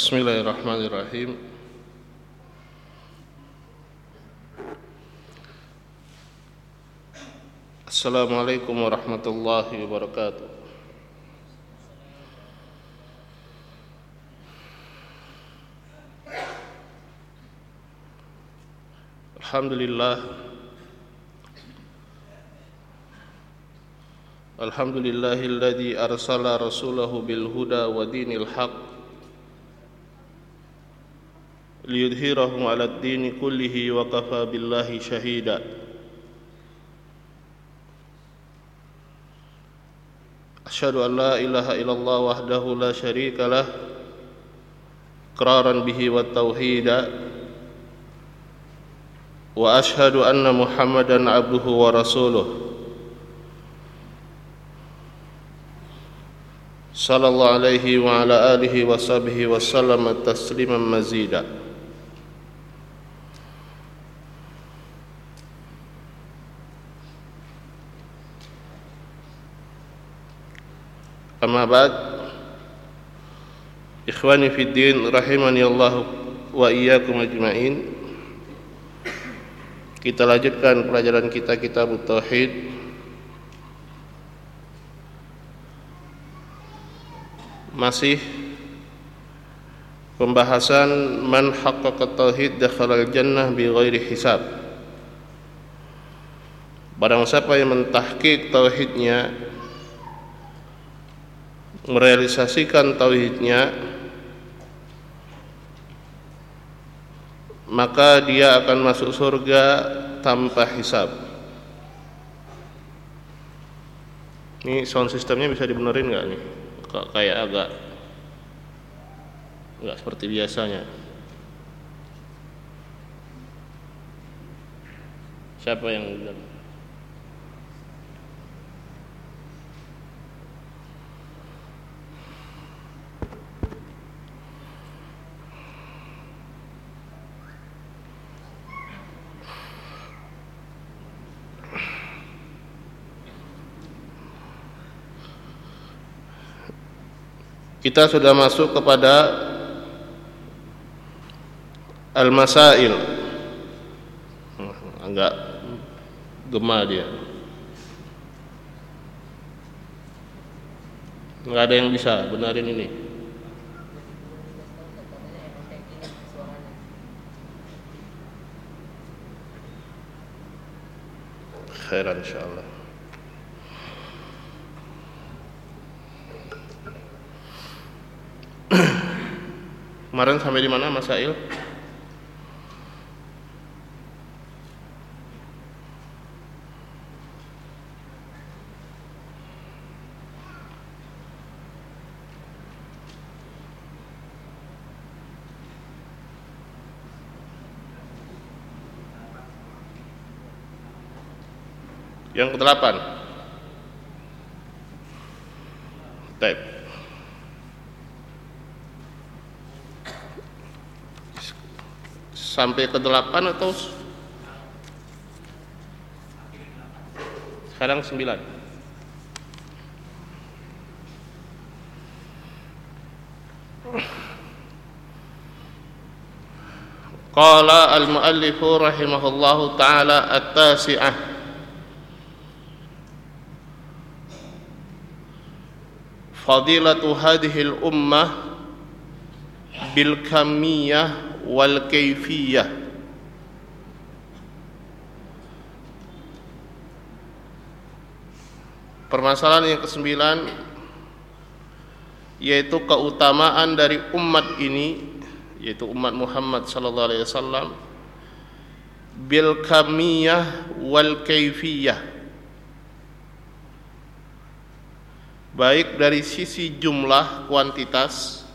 Bismillahirrahmanirrahim. Assalamualaikum warahmatullahi wabarakatuh. Alhamdulillah. Alhamdulillahilladzi arsala rasulahu bil huda wa dinil haqq liyudhhirahu 'ala ad-din kullihi wa kafa billahi shahida Asyhadu an la ilaha illallah wahdahu la syarika lah iqraran bihi wa tauhida wa asyhadu anna muhammadan abduhu wa rasuluh sallallahu alaihi wa ala alihi wa Amma ba'd. Ikhwani fi din rahimani Allah wa iyyakum ajma'in. Kita lanjutkan pelajaran kita kitab Tauhid. Masih pembahasan man haqqaqa tauhid dakhala al-jannah bi ghairi hisab. Barang siapa yang mentahqiq tauhidnya merealisasikan tauhidnya maka dia akan masuk surga tanpa hisab. Ini sound systemnya bisa dibenerin nggak nih? Kok kayak agak nggak seperti biasanya? Siapa yang bilang Kita sudah masuk kepada Al-Masail. Agak gema dia. Enggak ada yang bisa benarin ini. Khairan insyaAllah Kemarin sampai di mana Mas Sail? Yang kedelapan. Sampai ke delapan atau sekarang sembilan. Qala al-muallifu rahimahullahu ta'ala at-tasi'ah. Fadilatu hadhihi al-ummah bil kamiyah wal kaifiyah. Permasalahan yang kesembilan yaitu keutamaan dari umat ini yaitu umat Muhammad sallallahu alaihi wasallam bil kamiyah wal kaifiyah. Baik dari sisi jumlah kuantitas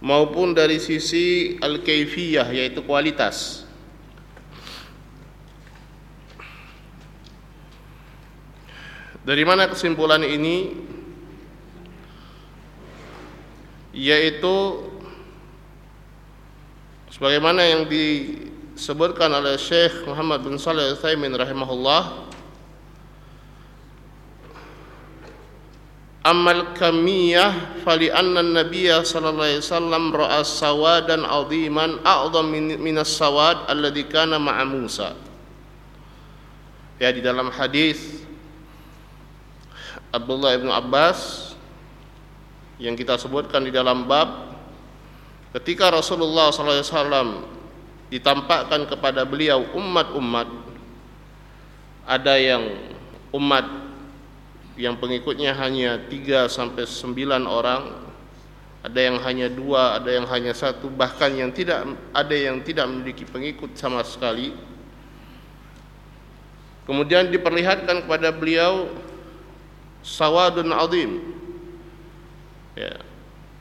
maupun dari sisi al-kaifiyah yaitu kualitas. Dari mana kesimpulan ini? Yaitu sebagaimana yang disebutkan oleh Syekh Muhammad bin Shalih Al-Utsaimin rahimahullah amal kamiyah fali anna nabiyya sallallahu alaihi wasallam ra'a sawadan aziman a'dham min as-sawad alladhi kana ma'a Musa. Ya di dalam hadis Abdullah bin Abbas yang kita sebutkan di dalam bab ketika Rasulullah SAW ditampakkan kepada beliau umat-umat ada yang umat yang pengikutnya hanya 3 sampai 9 orang ada yang hanya dua, ada yang hanya satu, bahkan yang tidak ada yang tidak memiliki pengikut sama sekali. Kemudian diperlihatkan kepada beliau sawadun azim. Ya,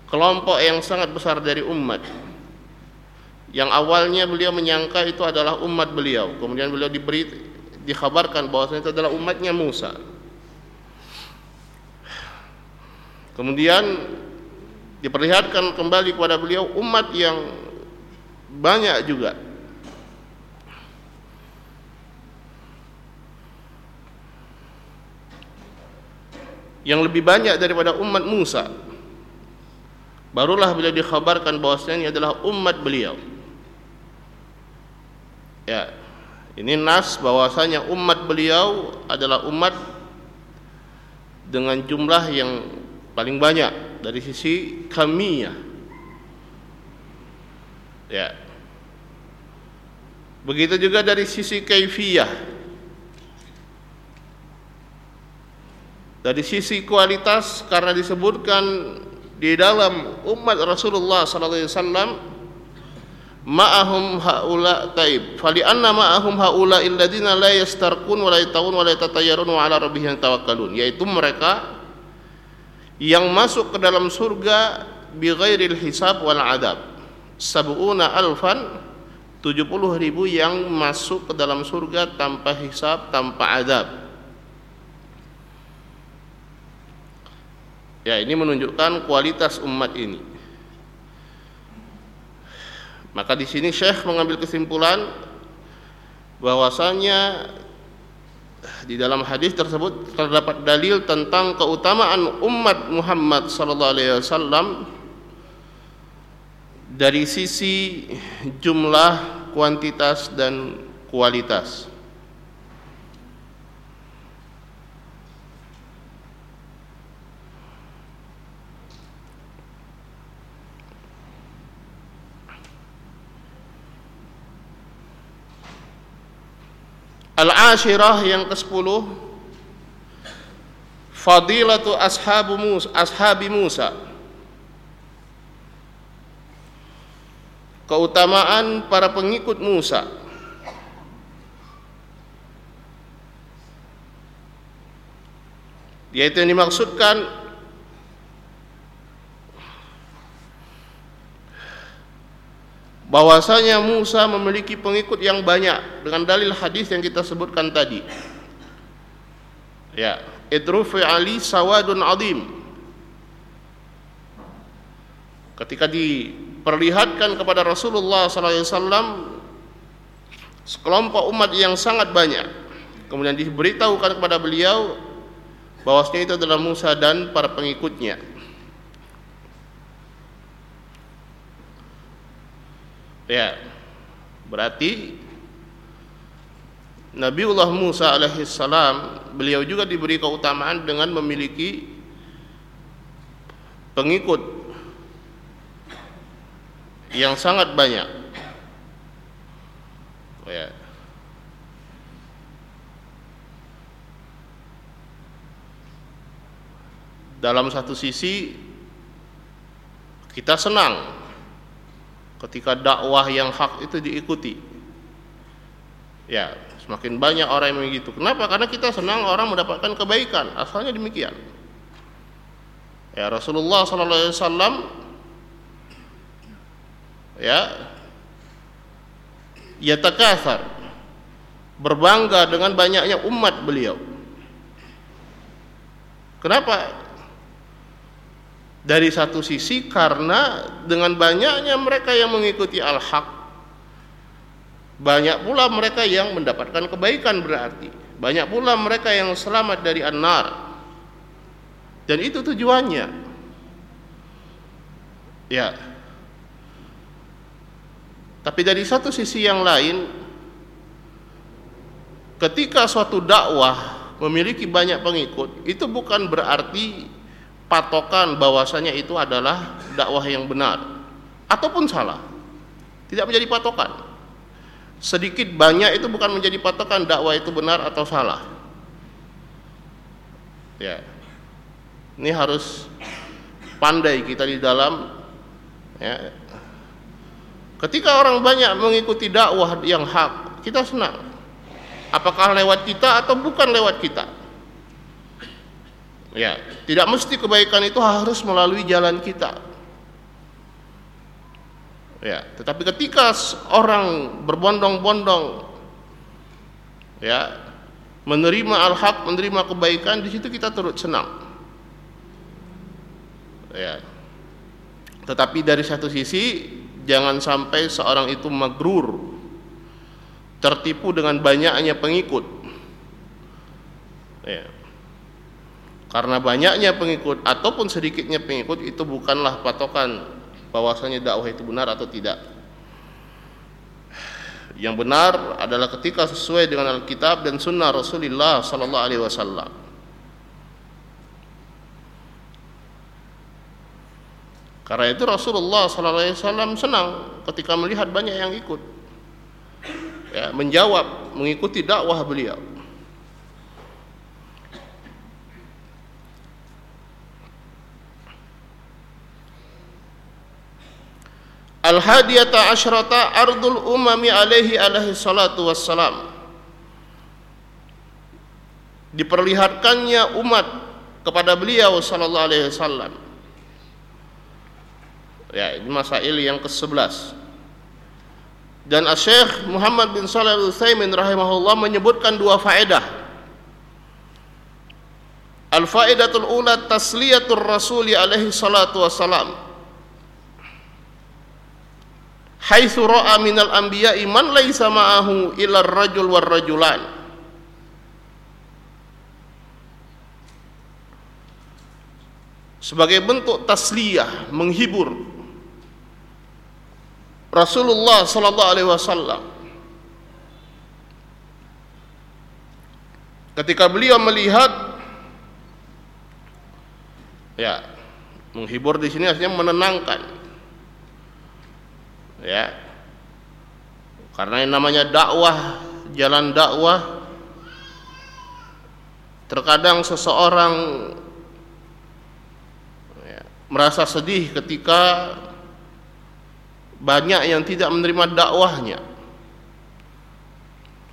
kelompok yang sangat besar dari umat. Yang awalnya beliau menyangka itu adalah umat beliau. Kemudian beliau diberi dikhabarkan bahwasanya itu adalah umatnya Musa kemudian diperlihatkan kembali kepada beliau umat yang banyak juga yang lebih banyak daripada umat Musa. Barulah bila dikhabarkan bahwasanya ini adalah umat beliau. Ya. Ini nas bahwasanya umat beliau adalah umat dengan jumlah yang paling banyak dari sisi kamiyah. Ya. Begitu juga dari sisi kaifiyah. dari sisi kualitas karena disebutkan di dalam umat Rasulullah sallallahu alaihi wasallam ma'ahum haula taib fali anna ma'ahum haula alladziina la yastarqun wa la yatawun wa la yatatayyarun wa ala rabbihim tawakkalun yaitu mereka yang masuk ke dalam surga bi ghairil hisab wal adab sab'una alfan 70 ribu yang masuk ke dalam surga tanpa hisab tanpa adab Ya, ini menunjukkan kualitas umat ini. Maka di sini Syekh mengambil kesimpulan bahwasanya di dalam hadis tersebut terdapat dalil tentang keutamaan umat Muhammad sallallahu alaihi wasallam dari sisi jumlah, kuantitas dan kualitas. Al-ashirah yang ke-10 Fadilatu ashabu Musa, ashabi Musa. Keutamaan para pengikut Musa. Yaitu yang dimaksudkan bahwasanya Musa memiliki pengikut yang banyak dengan dalil hadis yang kita sebutkan tadi. Ya, idrufi ali sawadun adim. Ketika diperlihatkan kepada Rasulullah SAW sekelompok umat yang sangat banyak, kemudian diberitahukan kepada beliau bahwasanya itu adalah Musa dan para pengikutnya. Ya. Berarti Nabiullah Musa alaihissalam beliau juga diberi keutamaan dengan memiliki pengikut yang sangat banyak. Ya. Dalam satu sisi kita senang ketika dakwah yang hak itu diikuti. Ya, semakin banyak orang yang begitu. Kenapa? Karena kita senang orang mendapatkan kebaikan. Asalnya demikian. Ya, Rasulullah sallallahu alaihi wasallam ya yatakatsar berbangga dengan banyaknya umat beliau. Kenapa? Dari satu sisi karena dengan banyaknya mereka yang mengikuti al-haq banyak pula mereka yang mendapatkan kebaikan berarti banyak pula mereka yang selamat dari an-nar Dan itu tujuannya. Ya. Tapi dari satu sisi yang lain ketika suatu dakwah memiliki banyak pengikut, itu bukan berarti patokan bahwasanya itu adalah dakwah yang benar ataupun salah. Tidak menjadi patokan. Sedikit banyak itu bukan menjadi patokan dakwah itu benar atau salah. Ya. Ini harus pandai kita di dalam ya. Ketika orang banyak mengikuti dakwah yang hak, kita senang. Apakah lewat kita atau bukan lewat kita? Ya, tidak mesti kebaikan itu harus melalui jalan kita. Ya, tetapi ketika orang berbondong-bondong ya, menerima al-haq, menerima kebaikan, di situ kita turut senang. Ya. Tetapi dari satu sisi jangan sampai seorang itu magrur tertipu dengan banyaknya pengikut. Ya. Karena banyaknya pengikut ataupun sedikitnya pengikut itu bukanlah patokan bahwasanya dakwah itu benar atau tidak. Yang benar adalah ketika sesuai dengan Alkitab dan Sunnah Rasulullah Sallallahu Alaihi Wasallam. Karena itu Rasulullah Sallallahu Alaihi Wasallam senang ketika melihat banyak yang ikut, ya, menjawab, mengikuti dakwah beliau. Al-hadiyata asyrata ardul umami alaihi alaihi salatu wassalam. Diperlihatkannya umat kepada beliau sallallahu alaihi wasallam. Ya ini masail yang ke-11 Dan Syekh Muhammad bin Shalih Al-Utsaimin rahimahullah menyebutkan dua faedah. Al-faedatul ula tasliyatur rasuli alaihi salatu wassalam haitsu ra'a minal anbiya'i man laisa ma'ahu illa rajul war rajulan. Sebagai bentuk tasliyah menghibur. Rasulullah sallallahu alaihi wasallam. Ketika beliau melihat ya menghibur di sini artinya menenangkan ya. Karena yang namanya dakwah jalan dakwah terkadang seseorang ya, merasa sedih ketika banyak yang tidak menerima dakwahnya.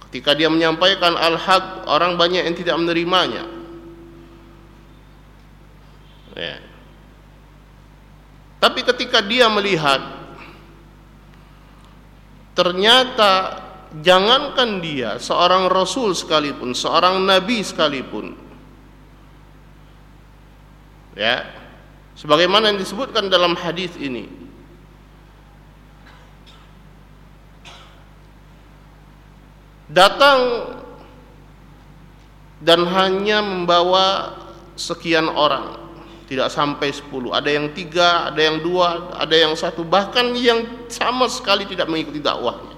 Ketika dia menyampaikan al-haq orang banyak yang tidak menerimanya. Ya. tapi ketika dia melihat ternyata jangankan dia seorang rasul sekalipun seorang nabi sekalipun. Ya. Sebagaimana yang disebutkan dalam hadis ini. Datang dan hanya membawa sekian orang tidak sampai 10 ada yang tiga ada yang dua ada yang satu. Bahkan yang sama sekali tidak mengikuti dakwahnya.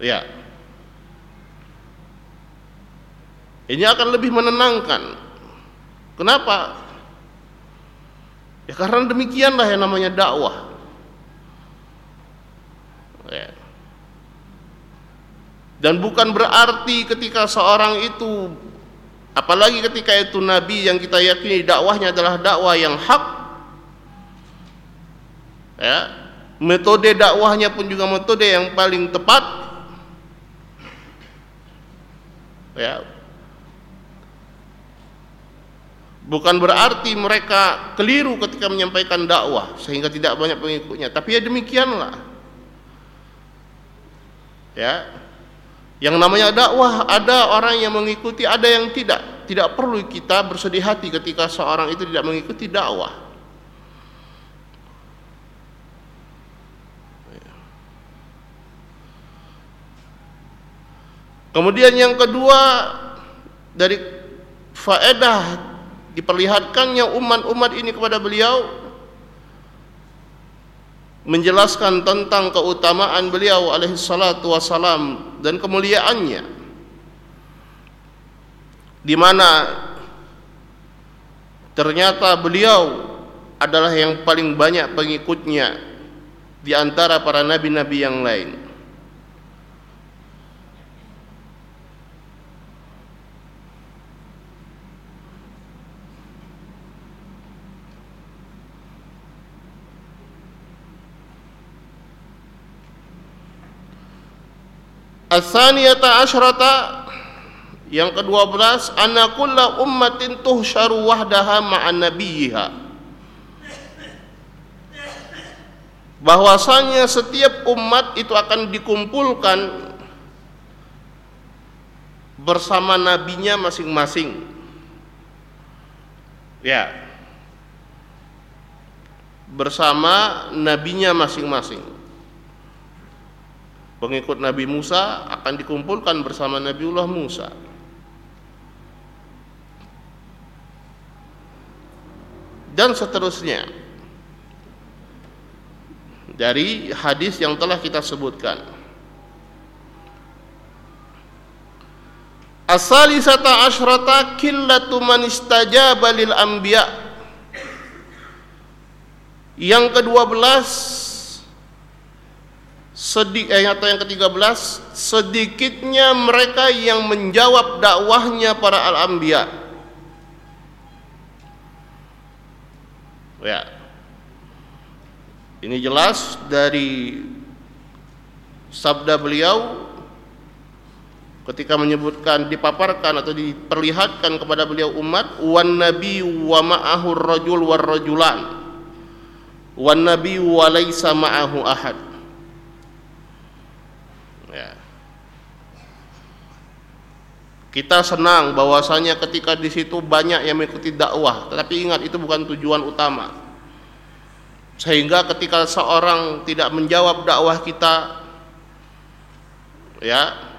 Ya. Ini akan lebih menenangkan. Kenapa? Ya karena demikianlah yang namanya dakwah. Ya. dan bukan berarti ketika seorang itu Apalagi ketika itu nabi yang kita yakini dakwahnya adalah dakwah yang hak. Ya, metode dakwahnya pun juga metode yang paling tepat. Ya. Bukan berarti mereka keliru ketika menyampaikan dakwah sehingga tidak banyak pengikutnya, tapi ya demikianlah. Ya, yang namanya dakwah ada orang yang mengikuti, ada yang tidak. Tidak perlu kita bersedih hati ketika seorang itu tidak mengikuti dakwah. Kemudian yang kedua dari faedah diperlihatkannya umat-umat ini kepada beliau menjelaskan tentang keutamaan beliau alaihi salatu wasalam dan kemuliaannya di mana ternyata beliau adalah yang paling banyak pengikutnya di antara para nabi-nabi yang lain. As-saniyata asyrata yang kedua belas anna kulla ummatin tuhsyaru wahdaha ma'an nabiyha bahwasanya setiap umat itu akan dikumpulkan bersama nabinya masing-masing. Ya. Bersama nabinya masing-masing. Pengikut Nabi Musa akan dikumpulkan bersama Nabiullah Musa. Dan seterusnya dari hadis yang telah kita sebutkan. Asalisata asyrata killatu man istajaba lil anbiya. Yang kedua belas sedik eh, atau yang ketiga belas sedikitnya mereka yang menjawab dakwahnya para al-anbiya. Ya, ini jelas dari sabda beliau ketika menyebutkan dipaparkan atau diperlihatkan kepada beliau umat wan nabi wa ma'ahu rajul war rajulan. Wan nabi wa laisa ma'ahu ahad ya. Kita senang bahwasanya ketika di situ banyak yang mengikuti dakwah tetapi ingat itu bukan tujuan utama. Sehingga ketika seorang tidak menjawab dakwah kita ya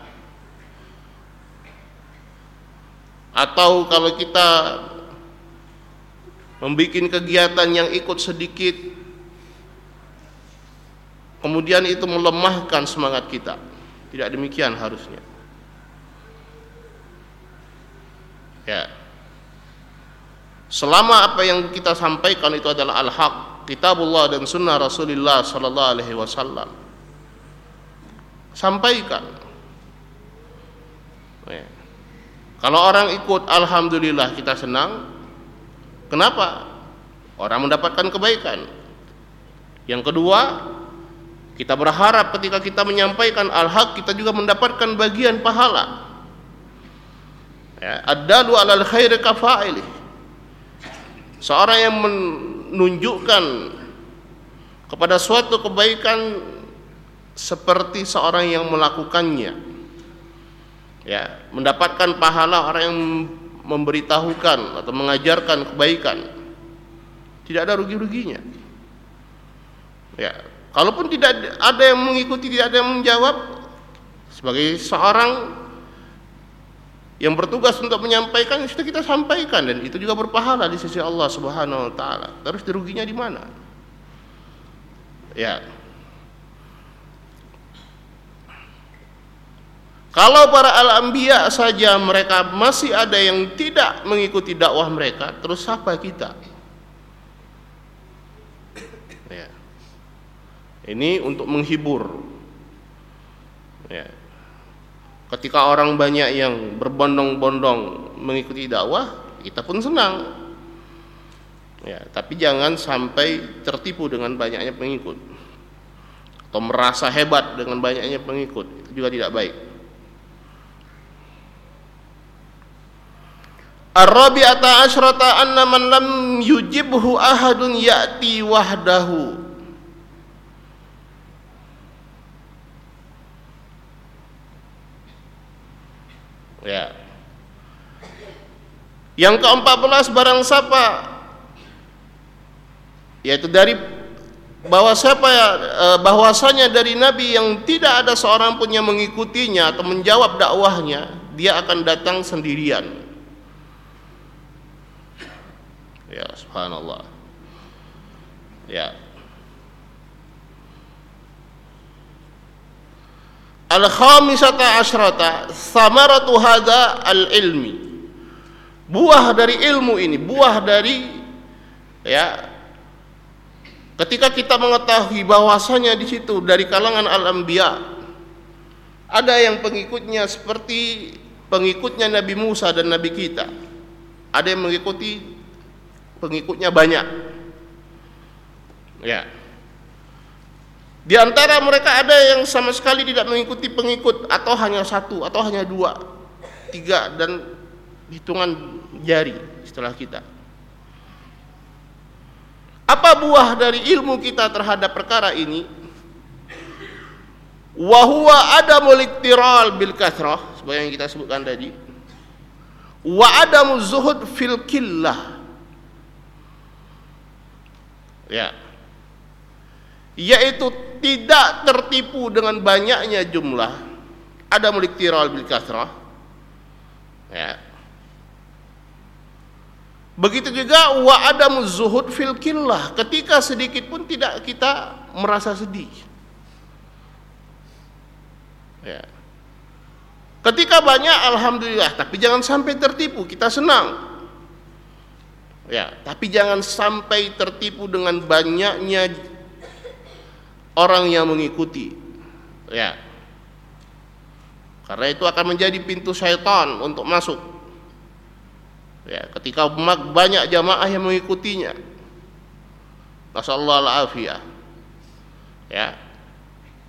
atau kalau kita membuat kegiatan yang ikut sedikit kemudian itu melemahkan semangat kita tidak demikian harusnya ya selama apa yang kita sampaikan itu adalah al-haq kitabullah dan sunnah Rasulullah sallallahu alaihi wasallam. Sampaikan. Ya. Kalau orang ikut alhamdulillah kita senang. Kenapa? Orang mendapatkan kebaikan. Yang kedua, kita berharap ketika kita menyampaikan al-haq kita juga mendapatkan bagian pahala. Ya, ad-dalu 'alal khairi kafa'ilih. Seorang yang men menunjukkan kepada suatu kebaikan seperti seorang yang melakukannya ya mendapatkan pahala orang yang memberitahukan atau mengajarkan kebaikan tidak ada rugi-ruginya ya kalaupun tidak ada yang mengikuti tidak ada yang menjawab sebagai seorang yang bertugas untuk menyampaikan sudah kita sampaikan dan itu juga berpahala di sisi Allah Subhanahu wa taala. Terus diruginya di mana? Ya. Kalau para al-anbiya saja mereka masih ada yang tidak mengikuti dakwah mereka, terus siapa kita? Ini untuk menghibur. Ya. Ketika orang banyak yang berbondong-bondong mengikuti dakwah kita pun senang. Ya tapi jangan sampai tertipu dengan banyaknya pengikut. Atau merasa hebat dengan banyaknya pengikut itu juga tidak baik. Ar-rabi'ata asyrata anna man lam yujibhu ahadun ya'ti wahdahu Ya. Yang keempat belas barang siapa yaitu dari bahwa siapa ya bahwasanya dari nabi yang tidak ada seorang pun yang mengikutinya atau menjawab dakwahnya dia akan datang sendirian Ya, subhanallah. Ya. Al-khamisata asyrata samaratu hadza al-ilmi. Buah dari ilmu ini, buah dari ya ketika kita mengetahui bahwasanya di situ dari kalangan al-anbiya ada yang pengikutnya seperti pengikutnya Nabi Musa dan Nabi kita. Ada yang mengikuti pengikutnya banyak. Ya. Di antara mereka ada yang sama sekali tidak mengikuti pengikut atau hanya satu atau hanya dua, tiga dan hitungan jari setelah kita. Apa buah dari ilmu kita terhadap perkara ini? Wahwa adamul iktiral bil kathrah sebagai yang kita sebutkan tadi. Wa adamu zuhud fil killah. Ya. Yaitu tidak tertipu dengan banyaknya jumlah. Ada muliktiral bil kasrah. Ya. Begitu juga wa adamu zuhud fil killah. Ketika sedikit pun tidak kita merasa sedih. Ya. Ketika banyak alhamdulillah. Tapi jangan sampai tertipu kita senang. Ya tapi jangan sampai tertipu dengan banyaknya orang yang mengikuti. Ya. Karena itu akan menjadi pintu syaitan untuk masuk. Ya ketika banyak jamaah yang mengikutinya. Nasallahu alafiyah. Ya.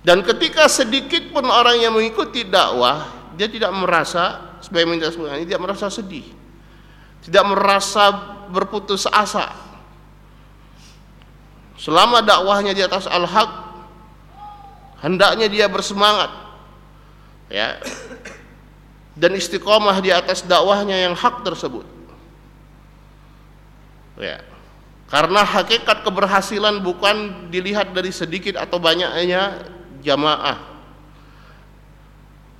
Dan ketika sedikit pun orang yang mengikuti dakwah dia tidak merasa sebagaimana ini tidak merasa sedih. Tidak merasa berputus asa. Selama dakwahnya di atas al-haq hendaknya dia bersemangat. Ya. Dan istiqomah di atas dakwahnya yang hak tersebut. Ya. Karena hakikat keberhasilan bukan dilihat dari sedikit atau banyaknya jamaah.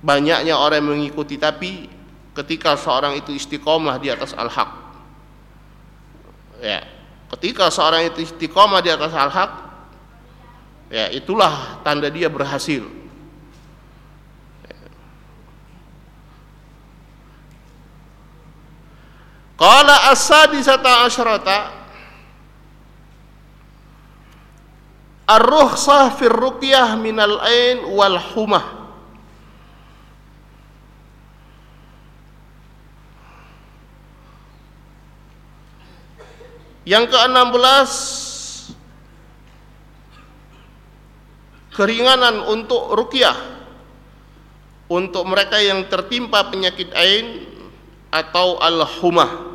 Banyaknya orang yang mengikuti tapi ketika seorang itu istiqomah di atas al-haq. Ya. Ketika seorang itu istiqomah di atas al-haq ya itulah tanda dia berhasil. Qala as-sadisata asyrata Ar-rukhsah fi ruqyah minal ain wal humah. Yang ke-16 keringanan untuk rukyah untuk mereka yang tertimpa penyakit ain atau al-humah.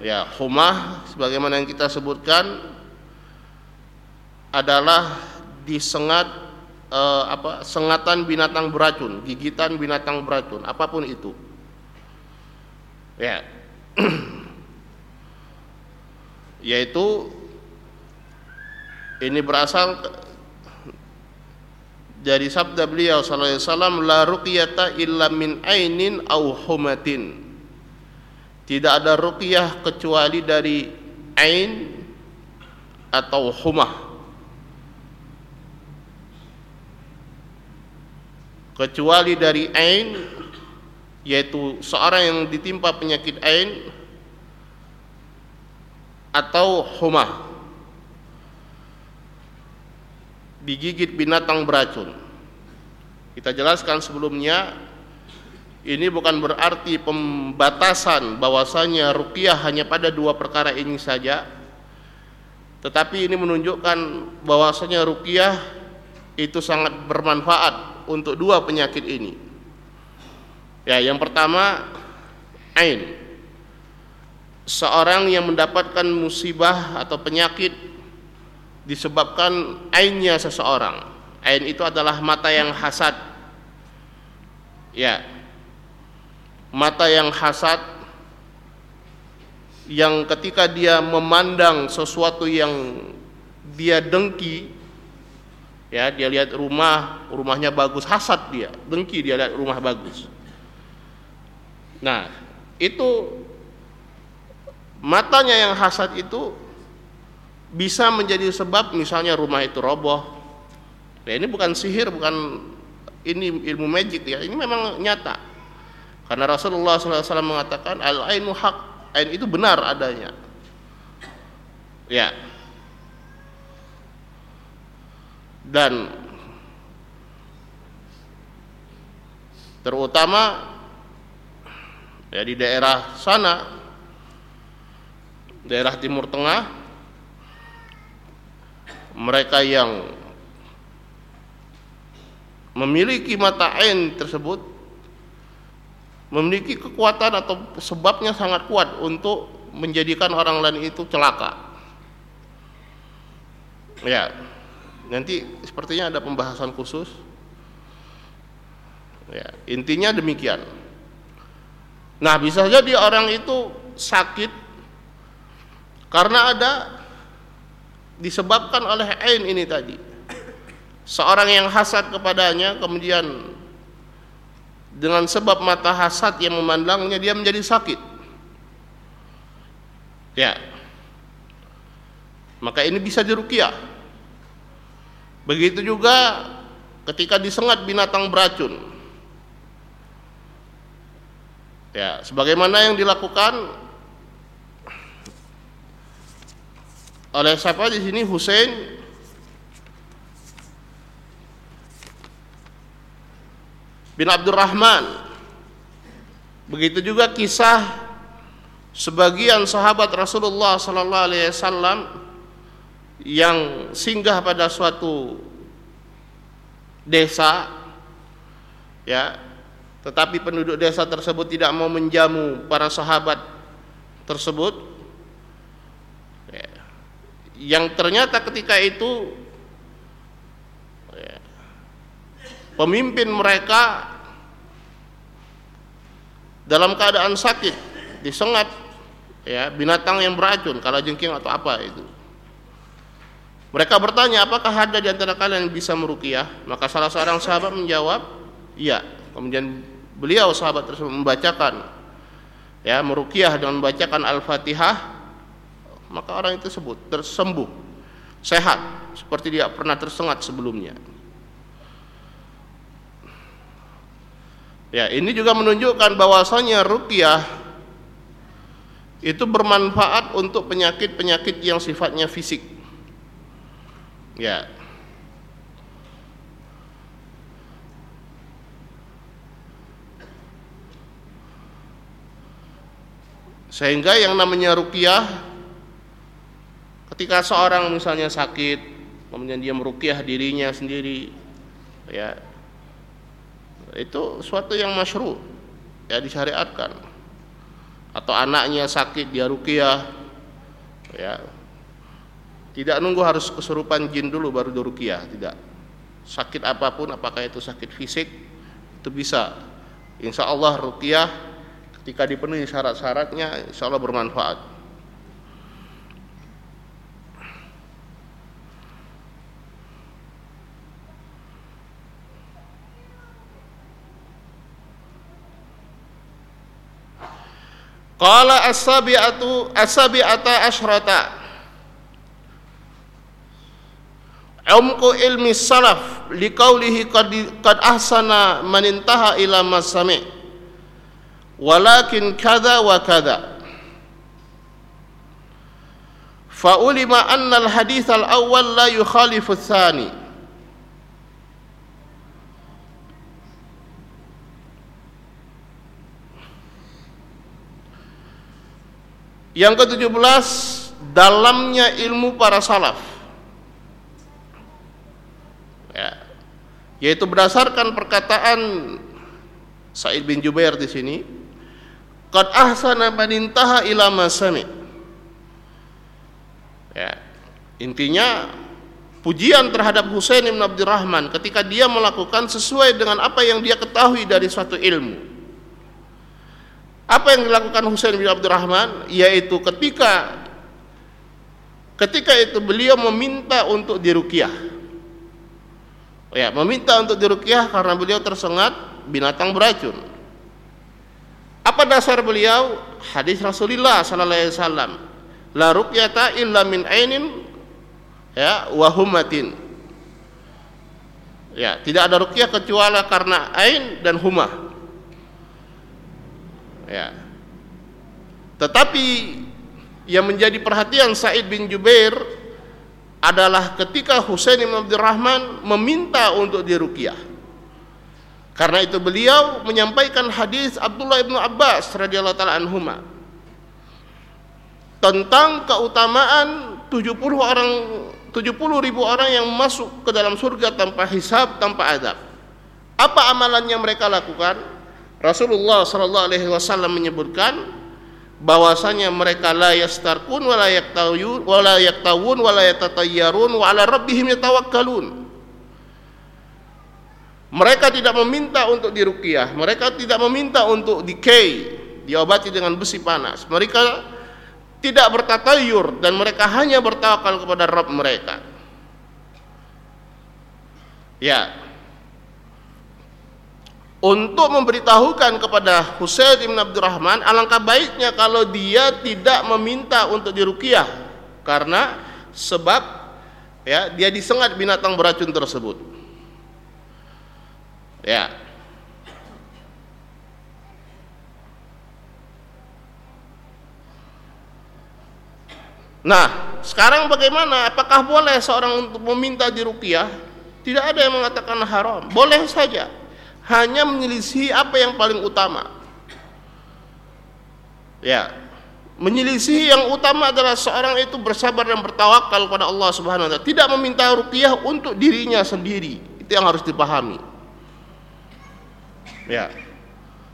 Ya humah sebagaimana yang kita sebutkan adalah disengat eh, apa sengatan binatang beracun gigitan binatang beracun apa pun itu. Ya. Yaitu ini berasal dari sabda beliau sallallahu alaihi wasallam la ruqyata illa min ainin aw humatin. Tidak ada ruqyah kecuali dari ain atau humah. Kecuali dari ain yaitu seorang yang ditimpa penyakit ain atau humah digigit binatang beracun. Kita jelaskan sebelumnya ini bukan berarti pembatasan bahwasanya ruqyah hanya pada dua perkara ini saja. Tetapi ini menunjukkan bahwasanya ruqyah itu sangat bermanfaat untuk dua penyakit ini. Ya, yang pertama ain. Seorang yang mendapatkan musibah atau penyakit disebabkan ainnya seseorang. Ain itu adalah mata yang hasad. Ya. Mata yang hasad yang ketika dia memandang sesuatu yang dia dengki ya dia lihat rumah rumahnya bagus hasad dia dengki dia lihat rumah bagus nah itu matanya yang hasad itu bisa menjadi sebab misalnya rumah itu roboh. Ya ini bukan sihir, bukan ini ilmu magic ya. Ini memang nyata. Karena Rasulullah SAW mengatakan al ainu hak, ain itu benar adanya. Ya. Dan terutama ya di daerah sana daerah timur tengah mereka yang memiliki mata ain tersebut memiliki kekuatan atau sebabnya sangat kuat untuk menjadikan orang lain itu celaka ya nanti sepertinya ada pembahasan khusus Ya, intinya demikian. Nah, bisa jadi orang itu sakit karena ada disebabkan oleh ain ini tadi. Seorang yang hasad kepadanya kemudian dengan sebab mata hasad yang memandangnya dia menjadi sakit. Ya. Maka ini bisa diruqyah. Begitu juga ketika disengat binatang beracun. Ya, sebagaimana yang dilakukan oleh siapa di sini? Hussein bin Abdurrahman. Begitu juga kisah sebagian sahabat Rasulullah sallallahu alaihi wasallam yang singgah pada suatu desa ya. Tetapi penduduk desa tersebut tidak mau menjamu para sahabat tersebut yang ternyata ketika itu ya, pemimpin mereka dalam keadaan sakit disengat ya binatang yang beracun kalau jengking atau apa itu. Mereka bertanya apakah ada di antara kalian yang bisa meruqyah? Maka salah seorang sahabat menjawab iya. Kemudian beliau sahabat tersebut membacakan ya meruqyah dengan membacakan Al-Fatihah maka orang itu sebut tersembuh sehat seperti dia pernah tersengat sebelumnya. Ya ini juga menunjukkan bahwasanya ruqyah itu bermanfaat untuk penyakit-penyakit yang sifatnya fisik. Ya. Sehingga yang namanya ruqyah ketika seorang misalnya sakit, kemudian dia meruqyah dirinya sendiri ya. Itu suatu yang masyru ya disyariatkan. Atau anaknya sakit dia ruqyah ya. Tidak nunggu harus kesurupan jin dulu baru diruqyah, tidak. Sakit apa pun apakah itu sakit fisik itu bisa. Insya Allah ruqyah Ketika dipenuhi syarat-syaratnya, insya Allah bermanfaat. Qala as-sabi'atu as-sabi'ata asyrata Umku ilmi salaf liqaulihi qad qad ahsana man intaha ila masami' walakin kada wa kada fa'ulima anna al-hadith al-awwal la yukhalifu tsani Yang ke-17 dalamnya ilmu para salaf. Ya. Yaitu berdasarkan perkataan Sa'id bin Jubair di sini Qad ahsana man intaha ila masami. Ya. Intinya pujian terhadap Husain bin Abdurrahman ketika dia melakukan sesuai dengan apa yang dia ketahui dari suatu ilmu. Apa yang dilakukan Husain bin Abdurrahman yaitu ketika ketika itu beliau meminta untuk diruqyah. Ya, meminta untuk diruqyah karena beliau tersengat binatang beracun. Apa dasar beliau? hadis Rasulullah sallallahu alaihi wasallam la ruqyata illa min ainin ya wa humatin ya tidak ada ruqyah kecuali karena ain dan humah ya tetapi yang menjadi perhatian Said bin Jubair adalah ketika Husain bin Abdurrahman meminta untuk diruqyah. Karena itu beliau menyampaikan hadis Abdullah bin Abbas radhiyallahu taala anhuma tentang keutamaan 70 orang 70 ribu orang yang masuk ke dalam surga tanpa hisab, tanpa adab. Apa amalannya mereka lakukan? Rasulullah sallallahu alaihi wasallam menyebutkan bahwasanya mereka la yastarkun wa la yaktawun wa la yaktawun wa la yatatayyarun wa ala rabbihim yatawakkalun. Mereka tidak meminta untuk diruqyah mereka tidak meminta untuk dikei diobati dengan besi panas. Mereka tidak bertatayur dan mereka hanya bertawakal kepada Rabb mereka. Ya untuk memberitahukan kepada Husain bin Abdurrahman alangkah baiknya kalau dia tidak meminta untuk diruqyah karena sebab ya dia disengat binatang beracun tersebut. Ya. Nah, sekarang bagaimana? Apakah boleh seorang untuk meminta diruqyah? Tidak ada yang mengatakan haram. Boleh saja hanya menyelisih apa yang paling utama. Ya, menyelisih yang utama adalah seorang itu bersabar dan bertawakal kepada Allah Subhanahu wa taala, tidak meminta ruqyah untuk dirinya sendiri. Itu yang harus dipahami. Ya.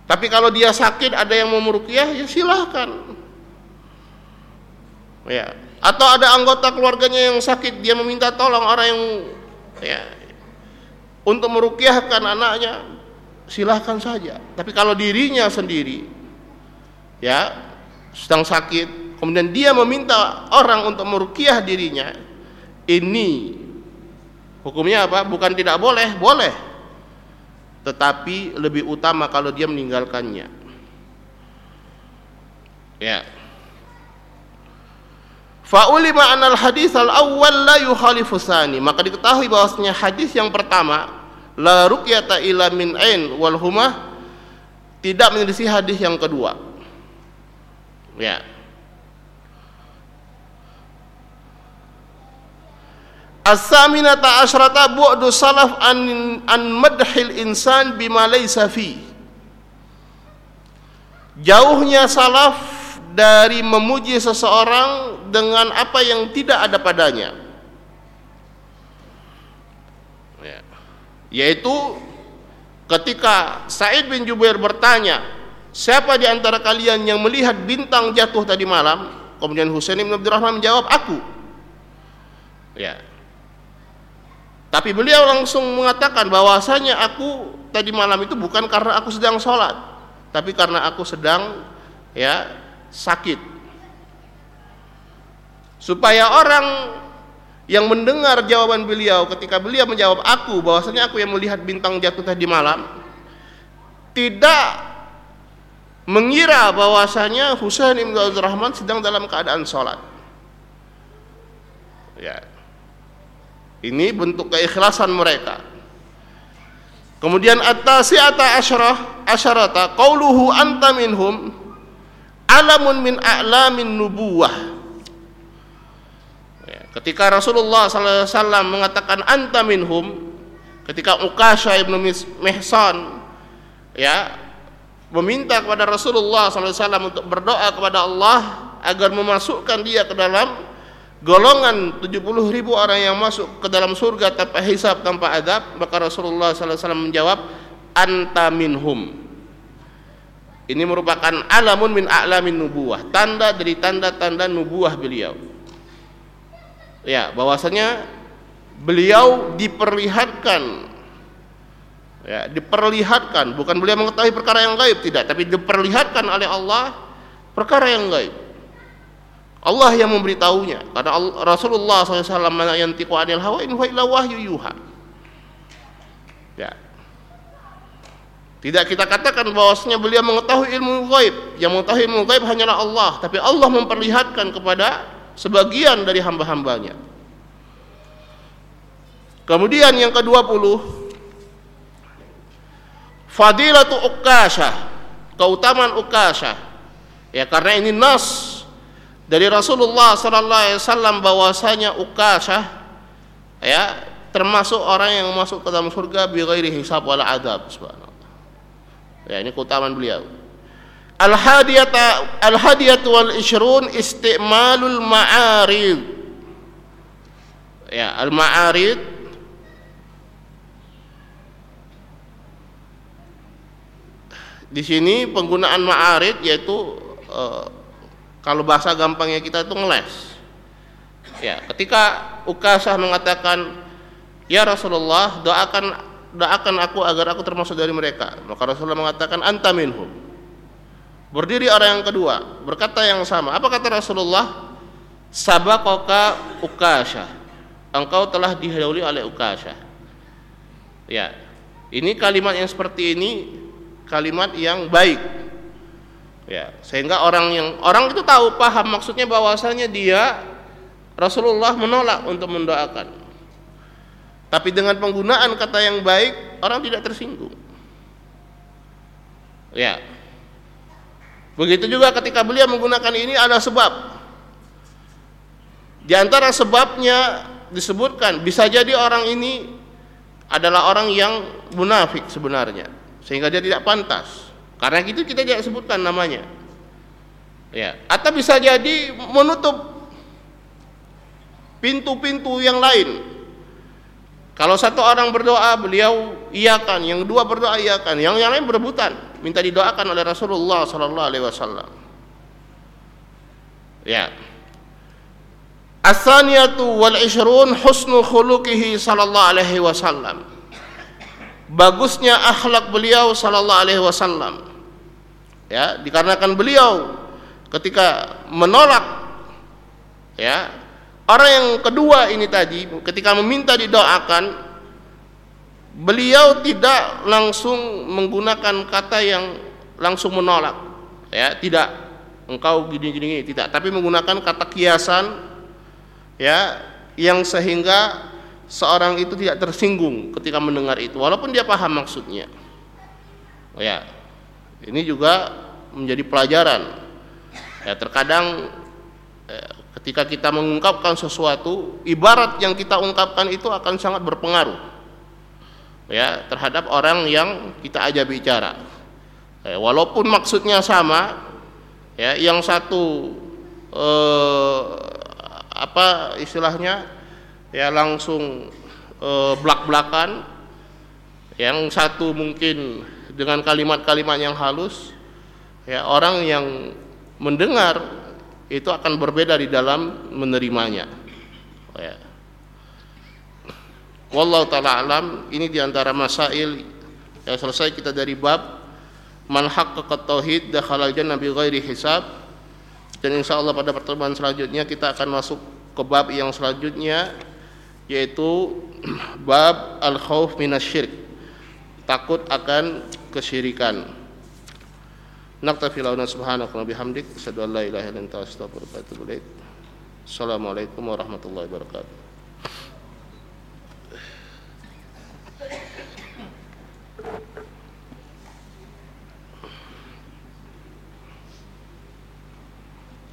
Tapi kalau dia sakit ada yang mau meruqyah ya silahkan. Ya. Atau ada anggota keluarganya yang sakit dia meminta tolong orang yang ya untuk meruqyahkan anaknya silahkan saja. Tapi kalau dirinya sendiri ya sedang sakit, kemudian dia meminta orang untuk merukiah dirinya, ini hukumnya apa? Bukan tidak boleh, boleh. Tetapi lebih utama kalau dia meninggalkannya. Ya. Fa'ulima anal hadis al awwal la yukhalifu Maka diketahui bahwasanya hadis yang pertama la ruqyata ila min ain wal humah tidak menyelisih hadis yang kedua. Ya. As-saminata asyrata bu'du salaf an an madhil insan bima laysa fi. Jauhnya salaf dari memuji seseorang dengan apa yang tidak ada padanya. Yaitu ketika Said bin Jubair bertanya siapa di antara kalian yang melihat bintang jatuh tadi malam? Kemudian Husain bin Abdurrahman menjawab aku. Ya. Tapi beliau langsung mengatakan bahwasanya aku tadi malam itu bukan karena aku sedang sholat tapi karena aku sedang ya sakit. Supaya orang yang mendengar jawaban beliau ketika beliau menjawab aku bahwasanya aku yang melihat bintang jatuh tadi malam tidak mengira bahwasanya Husain bin Abdul sedang dalam keadaan sholat. Ya. Ini bentuk keikhlasan mereka. Kemudian at-tasi'ata asyarah asyarata qauluhu anta minhum alamun min a'lamin nubuwah Ketika Rasulullah SAW mengatakan anta minhum, ketika Ukasha ibnu Mihsan ya meminta kepada Rasulullah SAW untuk berdoa kepada Allah agar memasukkan dia ke dalam golongan 70 ribu orang yang masuk ke dalam surga tanpa hisab tanpa adab maka Rasulullah SAW menjawab anta minhum. Ini merupakan alamun min a'lamin nubuah tanda dari tanda-tanda nubuah beliau ya bahwasanya beliau diperlihatkan. Ya diperlihatkan. Bukan beliau mengetahui perkara yang gaib tidak. Tapi diperlihatkan oleh Allah perkara yang gaib. Allah yang memberitahunya. Karena Rasulullah SAW yang tiku anil hawa in wahyu yuha. Ya. Tidak kita katakan bahwasanya beliau mengetahui ilmu gaib. Yang mengetahui ilmu gaib hanyalah Allah, tapi Allah memperlihatkan kepada sebagian dari hamba-hambanya. Kemudian yang ke-20 Fadilatu Ukashah, keutamaan Ukashah. Ya karena ini nas dari Rasulullah sallallahu alaihi wasallam bahwasanya Ukashah ya termasuk orang yang masuk ke dalam surga bi ghairi hisab wala adab subhanallah. Ya ini keutamaan beliau. Al-hadiyata al-hadiyatu wal ishrun istimalul ma'arid. Ya, al-ma'arid di sini penggunaan ma'arid yaitu uh, kalau bahasa gampangnya kita itu ngeles. Ya, ketika Ukasah mengatakan, "Ya Rasulullah, doakan doakan aku agar aku termasuk dari mereka." Maka Rasulullah mengatakan, "Anta minhum." Berdiri orang yang kedua, berkata yang sama. Apa kata Rasulullah? Sabakoka ukasha. Engkau telah dihaduli oleh ukasha. Ya, ini kalimat yang seperti ini kalimat yang baik. Ya, sehingga orang yang orang itu tahu paham maksudnya bahwasanya dia Rasulullah menolak untuk mendoakan. Tapi dengan penggunaan kata yang baik, orang tidak tersinggung. Ya, Begitu juga ketika beliau menggunakan ini ada sebab. Di antara sebabnya disebutkan bisa jadi orang ini adalah orang yang munafik sebenarnya sehingga dia tidak pantas. Karena itu kita tidak sebutkan namanya. Ya, atau bisa jadi menutup pintu-pintu yang lain. Kalau satu orang berdoa, beliau iakan, yang dua berdoa iakan, yang yang lain berebutan minta didoakan oleh Rasulullah sallallahu alaihi wasallam. Ya. Asaniyatu wal ishrun husnu khuluqihi sallallahu alaihi wasallam. Bagusnya akhlak beliau sallallahu alaihi wasallam. Ya, dikarenakan beliau ketika menolak ya, orang yang kedua ini tadi ketika meminta didoakan beliau tidak langsung menggunakan kata yang langsung menolak. Ya tidak. Engkau gini gini, tidak. Tapi menggunakan kata kiasan ya yang sehingga seorang itu tidak tersinggung ketika mendengar itu. Walaupun dia paham maksudnya. Ya ini juga menjadi pelajaran. Ya terkadang ya, ketika kita mengungkapkan sesuatu ibarat yang kita ungkapkan itu akan sangat berpengaruh ya terhadap orang yang kita ajak bicara. Ya, walaupun maksudnya sama ya yang satu eh, apa istilahnya ya langsung eh, belak-belakan yang satu mungkin dengan kalimat-kalimat yang halus ya orang yang mendengar itu akan berbeda di dalam menerimanya. Ya. Wallahu taala alam ini di antara masail yang selesai kita dari bab man haqqaqa tauhid dakhala jannah bi ghairi hisab. Dan insyaallah pada pertemuan selanjutnya kita akan masuk ke bab yang selanjutnya yaitu bab al khauf minasyirk takut akan kesyirikan naktafi launa subhanaka wa bihamdik. Asyhadu an la ilaha assalamualaikum warahmatullahi wabarakatuh